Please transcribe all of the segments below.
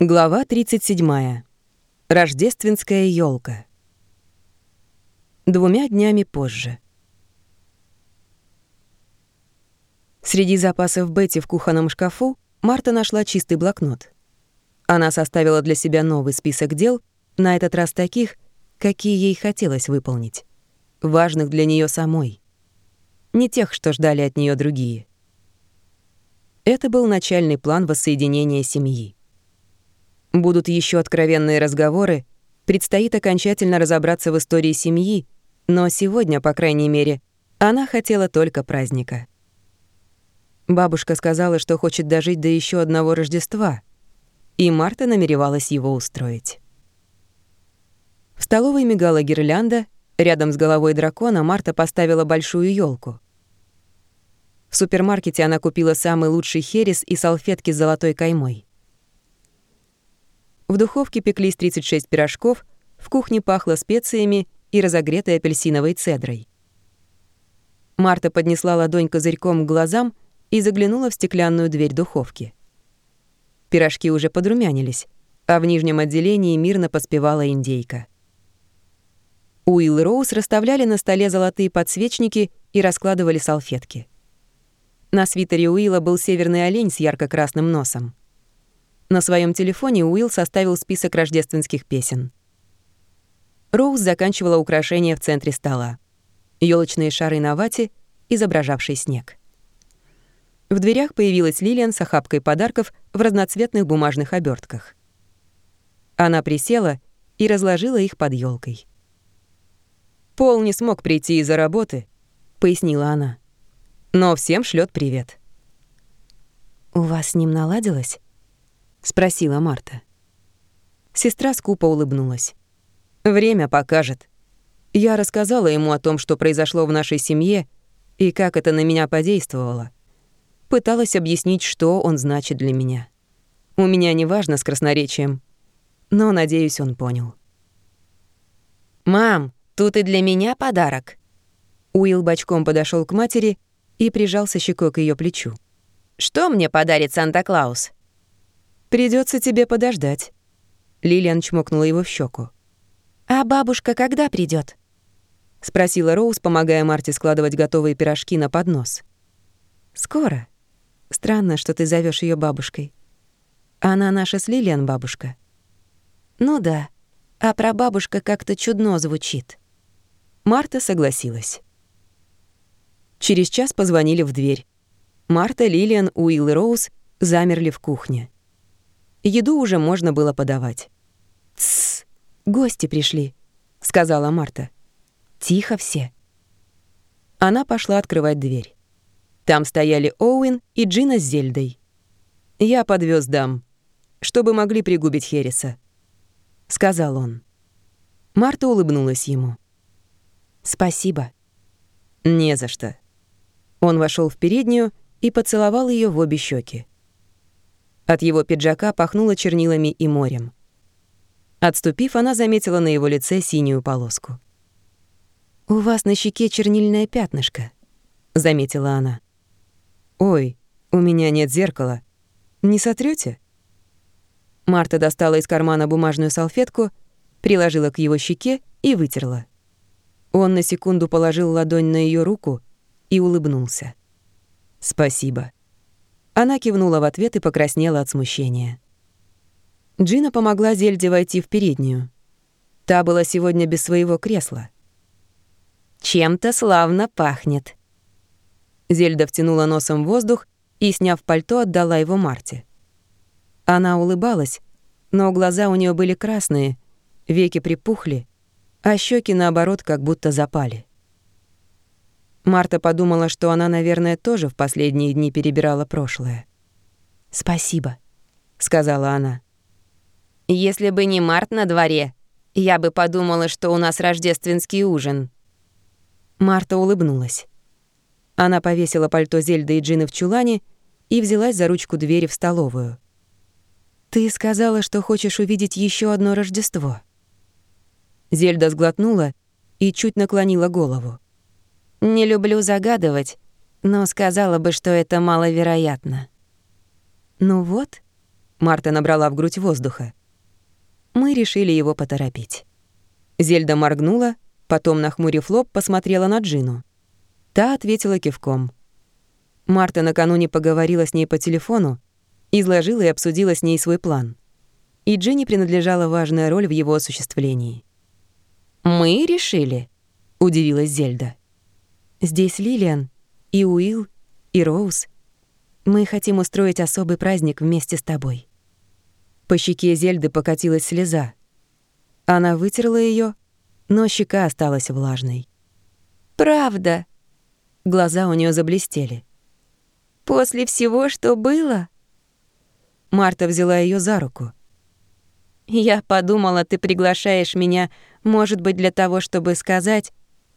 Глава 37. Рождественская елка. Двумя днями позже. Среди запасов Бетти в кухонном шкафу Марта нашла чистый блокнот. Она составила для себя новый список дел, на этот раз таких, какие ей хотелось выполнить. Важных для нее самой. Не тех, что ждали от нее другие. Это был начальный план воссоединения семьи. Будут еще откровенные разговоры, предстоит окончательно разобраться в истории семьи, но сегодня, по крайней мере, она хотела только праздника. Бабушка сказала, что хочет дожить до еще одного Рождества, и Марта намеревалась его устроить. В столовой мигала гирлянда, рядом с головой дракона Марта поставила большую елку. В супермаркете она купила самый лучший херес и салфетки с золотой каймой. В духовке пеклись 36 пирожков, в кухне пахло специями и разогретой апельсиновой цедрой. Марта поднесла ладонь козырьком к глазам и заглянула в стеклянную дверь духовки. Пирожки уже подрумянились, а в нижнем отделении мирно поспевала индейка. Уилл и Роуз расставляли на столе золотые подсвечники и раскладывали салфетки. На свитере Уилла был северный олень с ярко-красным носом. На своем телефоне Уилл составил список рождественских песен. Роуз заканчивала украшения в центре стола. Ёлочные шары на вате, изображавшие снег. В дверях появилась Лилиан с охапкой подарков в разноцветных бумажных обертках. Она присела и разложила их под елкой. «Пол не смог прийти из-за работы», — пояснила она. «Но всем шлет привет». «У вас с ним наладилось?» — спросила Марта. Сестра скупо улыбнулась. «Время покажет. Я рассказала ему о том, что произошло в нашей семье и как это на меня подействовало. Пыталась объяснить, что он значит для меня. У меня не важно с красноречием, но, надеюсь, он понял. «Мам, тут и для меня подарок». Уилл бочком подошел к матери и прижался щекой к ее плечу. «Что мне подарит Санта-Клаус?» Придется тебе подождать. Лилиан чмокнула его в щеку. А бабушка когда придет? спросила Роуз, помогая Марте складывать готовые пирожки на поднос. Скоро. Странно, что ты зовешь ее бабушкой. Она наша с Лилиан бабушка. Ну да. А про бабушка как-то чудно звучит. Марта согласилась. Через час позвонили в дверь. Марта, Лилиан, Уилл и Роуз замерли в кухне. Еду уже можно было подавать. «Тссс, гости пришли», — сказала Марта. «Тихо все». Она пошла открывать дверь. Там стояли Оуэн и Джина с Зельдой. «Я подвез дам, чтобы могли пригубить Хереса», — сказал он. Марта улыбнулась ему. «Спасибо». «Не за что». Он вошел в переднюю и поцеловал ее в обе щеки. От его пиджака пахнуло чернилами и морем. Отступив, она заметила на его лице синюю полоску. «У вас на щеке чернильное пятнышко», — заметила она. «Ой, у меня нет зеркала. Не сотрёте?» Марта достала из кармана бумажную салфетку, приложила к его щеке и вытерла. Он на секунду положил ладонь на ее руку и улыбнулся. «Спасибо». Она кивнула в ответ и покраснела от смущения. Джина помогла Зельде войти в переднюю. Та была сегодня без своего кресла. «Чем-то славно пахнет». Зельда втянула носом воздух и, сняв пальто, отдала его Марте. Она улыбалась, но глаза у нее были красные, веки припухли, а щеки наоборот, как будто запали. Марта подумала, что она, наверное, тоже в последние дни перебирала прошлое. «Спасибо», — сказала она. «Если бы не март на дворе, я бы подумала, что у нас рождественский ужин». Марта улыбнулась. Она повесила пальто Зельды и Джины в чулане и взялась за ручку двери в столовую. «Ты сказала, что хочешь увидеть еще одно Рождество». Зельда сглотнула и чуть наклонила голову. Не люблю загадывать, но сказала бы, что это маловероятно. Ну вот, Марта набрала в грудь воздуха. Мы решили его поторопить. Зельда моргнула, потом, нахмурив лоб, посмотрела на Джину. Та ответила кивком. Марта накануне поговорила с ней по телефону, изложила и обсудила с ней свой план. И Джинни принадлежала важная роль в его осуществлении. «Мы решили», — удивилась Зельда. «Здесь Лилиан, и Уилл, и Роуз. Мы хотим устроить особый праздник вместе с тобой». По щеке Зельды покатилась слеза. Она вытерла ее, но щека осталась влажной. «Правда?» Глаза у нее заблестели. «После всего, что было?» Марта взяла ее за руку. «Я подумала, ты приглашаешь меня, может быть, для того, чтобы сказать,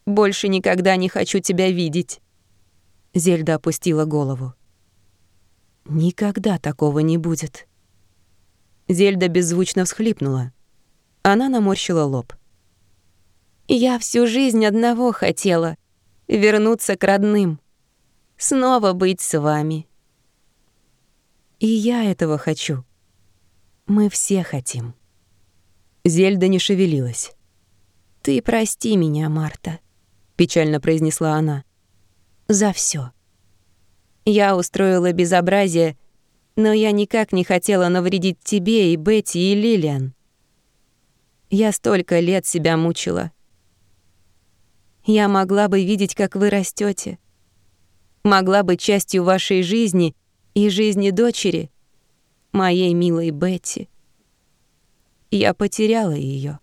больше никогда не хочу тебя видеть». Зельда опустила голову. «Никогда такого не будет». Зельда беззвучно всхлипнула. Она наморщила лоб. «Я всю жизнь одного хотела — вернуться к родным, снова быть с вами». «И я этого хочу. Мы все хотим». Зельда не шевелилась. «Ты прости меня, Марта», — печально произнесла она. «За все. Я устроила безобразие, но я никак не хотела навредить тебе и Бетти и Лилиан. Я столько лет себя мучила. Я могла бы видеть, как вы растете, Могла быть частью вашей жизни и жизни дочери, моей милой Бетти. Я потеряла ее.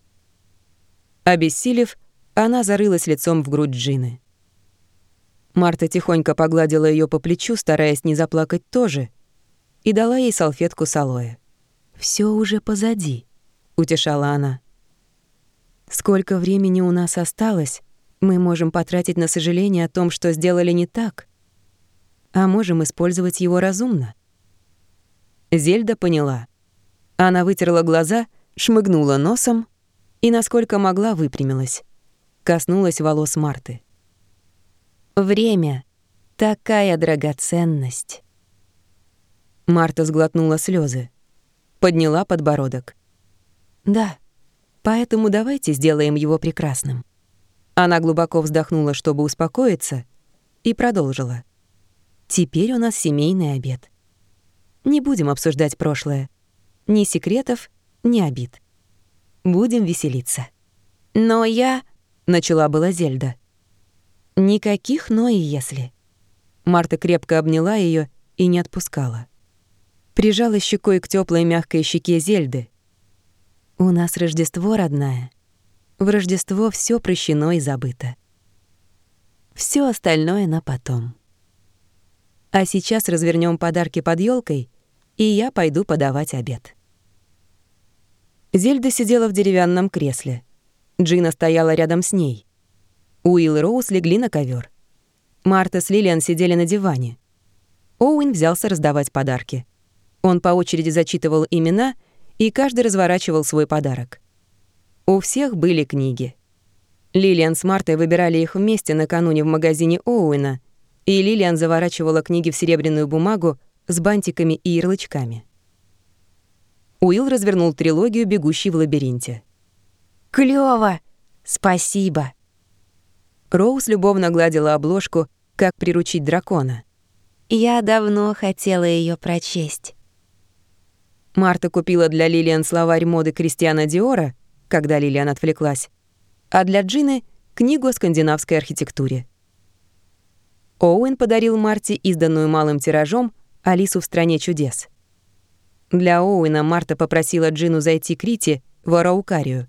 Обессилев, она зарылась лицом в грудь Джины. Марта тихонько погладила ее по плечу, стараясь не заплакать тоже, и дала ей салфетку с алоэ. Все уже позади», — утешала она. «Сколько времени у нас осталось, мы можем потратить на сожаление о том, что сделали не так, а можем использовать его разумно». Зельда поняла. Она вытерла глаза, шмыгнула носом и, насколько могла, выпрямилась. Коснулась волос Марты. «Время — такая драгоценность». Марта сглотнула слезы, подняла подбородок. «Да, поэтому давайте сделаем его прекрасным». Она глубоко вздохнула, чтобы успокоиться, и продолжила. «Теперь у нас семейный обед. Не будем обсуждать прошлое. Ни секретов, ни обид. Будем веселиться». «Но я...» — начала была Зельда. «Никаких «но» и «если». Марта крепко обняла ее и не отпускала прижала щекой к теплой мягкой щеке Зельды. «У нас Рождество, родная. В Рождество все прощено и забыто. Все остальное на потом. А сейчас развернем подарки под елкой, и я пойду подавать обед». Зельда сидела в деревянном кресле. Джина стояла рядом с ней. Уилл и Роуз легли на ковер. Марта с Лилиан сидели на диване. Оуэн взялся раздавать подарки. Он по очереди зачитывал имена, и каждый разворачивал свой подарок. У всех были книги. Лилиан с Мартой выбирали их вместе накануне в магазине Оуэна, и Лилиан заворачивала книги в серебряную бумагу с бантиками и ярлычками. Уилл развернул трилогию «Бегущий в лабиринте». «Клёво! Спасибо!» Роуз любовно гладила обложку «Как приручить дракона». «Я давно хотела ее прочесть». Марта купила для Лилиан словарь моды Кристиана Диора, когда Лилиан отвлеклась, а для Джины — книгу о скандинавской архитектуре. Оуэн подарил Марте изданную малым тиражом «Алису в стране чудес». Для Оуэна Марта попросила Джину зайти к Рите в Араукарию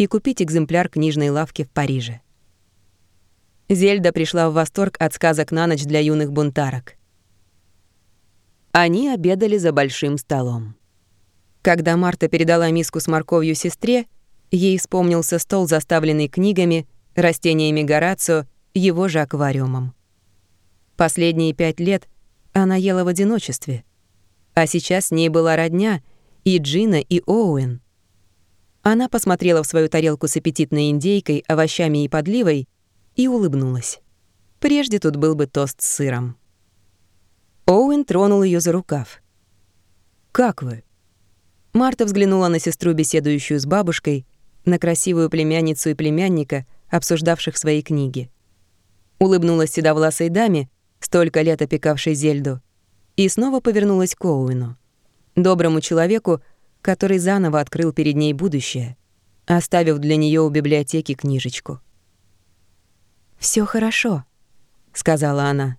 и купить экземпляр книжной лавки в Париже. Зельда пришла в восторг от сказок на ночь для юных бунтарок. Они обедали за большим столом. Когда Марта передала миску с морковью сестре, ей вспомнился стол, заставленный книгами, растениями Горацио, его же аквариумом. Последние пять лет она ела в одиночестве, а сейчас с ней была родня и Джина, и Оуэн. Она посмотрела в свою тарелку с аппетитной индейкой, овощами и подливой и улыбнулась. Прежде тут был бы тост с сыром. Оуэн тронул ее за рукав. «Как вы?» Марта взглянула на сестру, беседующую с бабушкой, на красивую племянницу и племянника, обсуждавших свои книги. Улыбнулась седовласой даме, столько лет опекавшей Зельду, и снова повернулась к Оуэну, доброму человеку, который заново открыл перед ней будущее, оставив для нее у библиотеки книжечку. Все хорошо», — сказала она.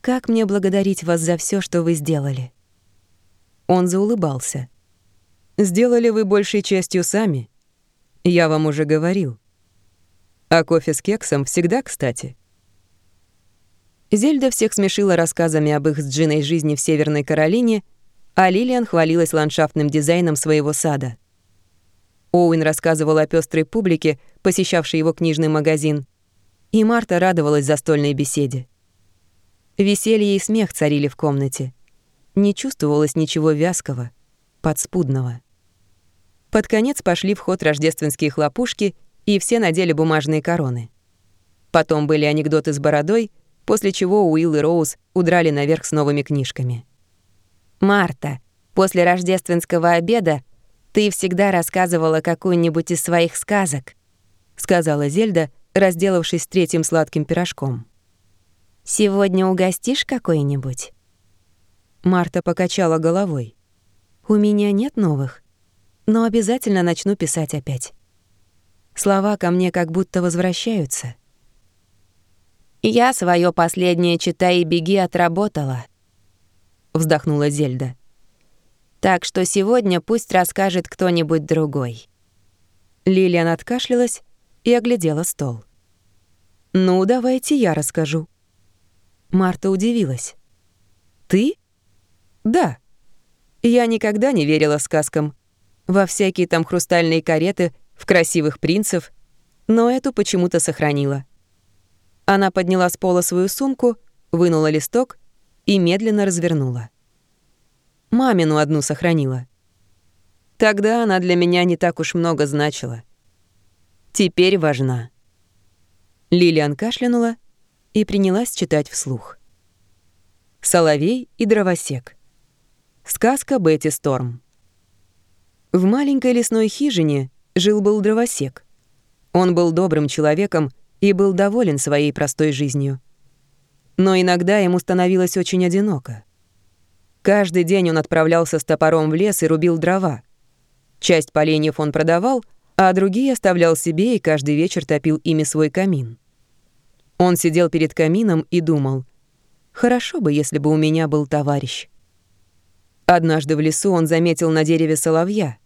«Как мне благодарить вас за все, что вы сделали?» Он заулыбался. «Сделали вы большей частью сами. Я вам уже говорил. А кофе с кексом всегда кстати». Зельда всех смешила рассказами об их с Джиной жизни в Северной Каролине, а Лилиан хвалилась ландшафтным дизайном своего сада. Оуэн рассказывал о пестрой публике, посещавшей его книжный магазин, и Марта радовалась застольной беседе. Веселье и смех царили в комнате. Не чувствовалось ничего вязкого, подспудного. Под конец пошли в ход рождественские хлопушки, и все надели бумажные короны. Потом были анекдоты с бородой — после чего Уилл и Роуз удрали наверх с новыми книжками. «Марта, после рождественского обеда ты всегда рассказывала какую-нибудь из своих сказок», сказала Зельда, разделавшись третьим сладким пирожком. «Сегодня угостишь какой-нибудь?» Марта покачала головой. «У меня нет новых, но обязательно начну писать опять. Слова ко мне как будто возвращаются». «Я свое последнее «Читай и беги» отработала», — вздохнула Зельда. «Так что сегодня пусть расскажет кто-нибудь другой». Лилиан откашлялась и оглядела стол. «Ну, давайте я расскажу». Марта удивилась. «Ты?» «Да. Я никогда не верила сказкам. Во всякие там хрустальные кареты, в красивых принцев, но эту почему-то сохранила. Она подняла с пола свою сумку, вынула листок и медленно развернула. Мамину одну сохранила. Тогда она для меня не так уж много значила. Теперь важна. Лилиан кашлянула и принялась читать вслух. «Соловей и дровосек». Сказка Бетти Сторм. В маленькой лесной хижине жил-был дровосек. Он был добрым человеком и был доволен своей простой жизнью. Но иногда ему становилось очень одиноко. Каждый день он отправлялся с топором в лес и рубил дрова. Часть поленьев он продавал, а другие оставлял себе и каждый вечер топил ими свой камин. Он сидел перед камином и думал, «Хорошо бы, если бы у меня был товарищ». Однажды в лесу он заметил на дереве соловья.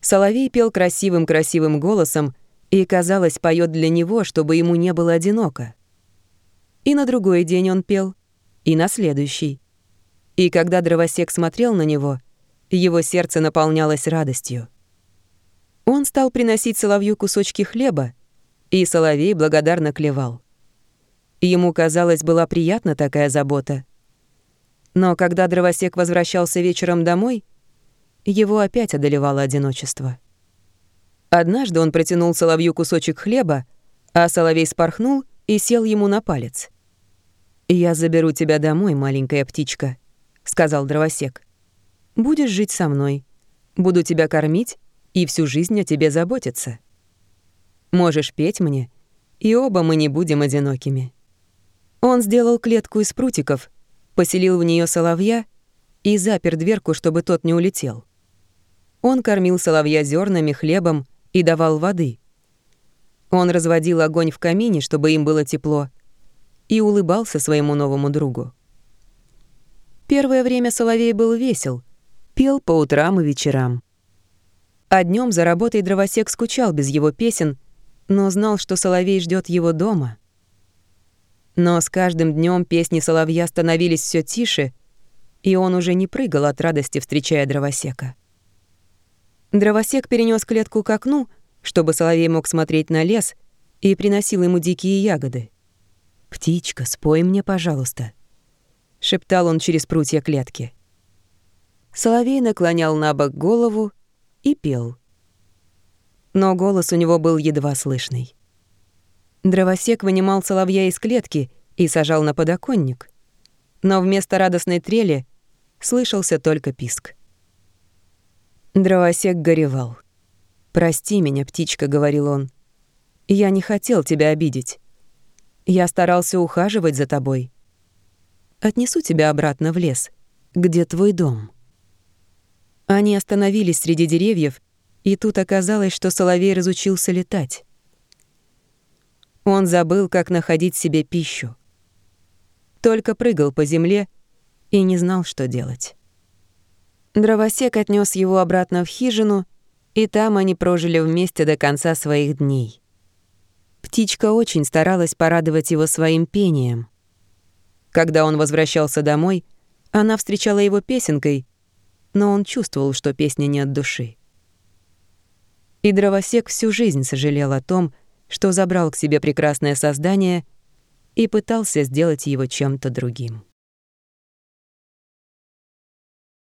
Соловей пел красивым-красивым голосом, и, казалось, поет для него, чтобы ему не было одиноко. И на другой день он пел, и на следующий. И когда дровосек смотрел на него, его сердце наполнялось радостью. Он стал приносить соловью кусочки хлеба, и соловей благодарно клевал. Ему, казалось, была приятна такая забота. Но когда дровосек возвращался вечером домой, его опять одолевало одиночество. Однажды он протянул соловью кусочек хлеба, а соловей спорхнул и сел ему на палец. «Я заберу тебя домой, маленькая птичка», — сказал дровосек. «Будешь жить со мной, буду тебя кормить и всю жизнь о тебе заботиться. Можешь петь мне, и оба мы не будем одинокими». Он сделал клетку из прутиков, поселил в нее соловья и запер дверку, чтобы тот не улетел. Он кормил соловья зернами, хлебом и давал воды. Он разводил огонь в камине, чтобы им было тепло, и улыбался своему новому другу. Первое время Соловей был весел, пел по утрам и вечерам. А днем за работой дровосек скучал без его песен, но знал, что Соловей ждет его дома. Но с каждым днем песни Соловья становились все тише, и он уже не прыгал от радости, встречая дровосека. Дровосек перенес клетку к окну, чтобы соловей мог смотреть на лес, и приносил ему дикие ягоды. «Птичка, спой мне, пожалуйста», — шептал он через прутья клетки. Соловей наклонял на бок голову и пел. Но голос у него был едва слышный. Дровосек вынимал соловья из клетки и сажал на подоконник, но вместо радостной трели слышался только писк. Дровосек горевал. «Прости меня, птичка», — говорил он. «Я не хотел тебя обидеть. Я старался ухаживать за тобой. Отнесу тебя обратно в лес, где твой дом». Они остановились среди деревьев, и тут оказалось, что соловей разучился летать. Он забыл, как находить себе пищу. Только прыгал по земле и не знал, что делать. Дровосек отнес его обратно в хижину, и там они прожили вместе до конца своих дней. Птичка очень старалась порадовать его своим пением. Когда он возвращался домой, она встречала его песенкой, но он чувствовал, что песня не от души. И дровосек всю жизнь сожалел о том, что забрал к себе прекрасное создание и пытался сделать его чем-то другим.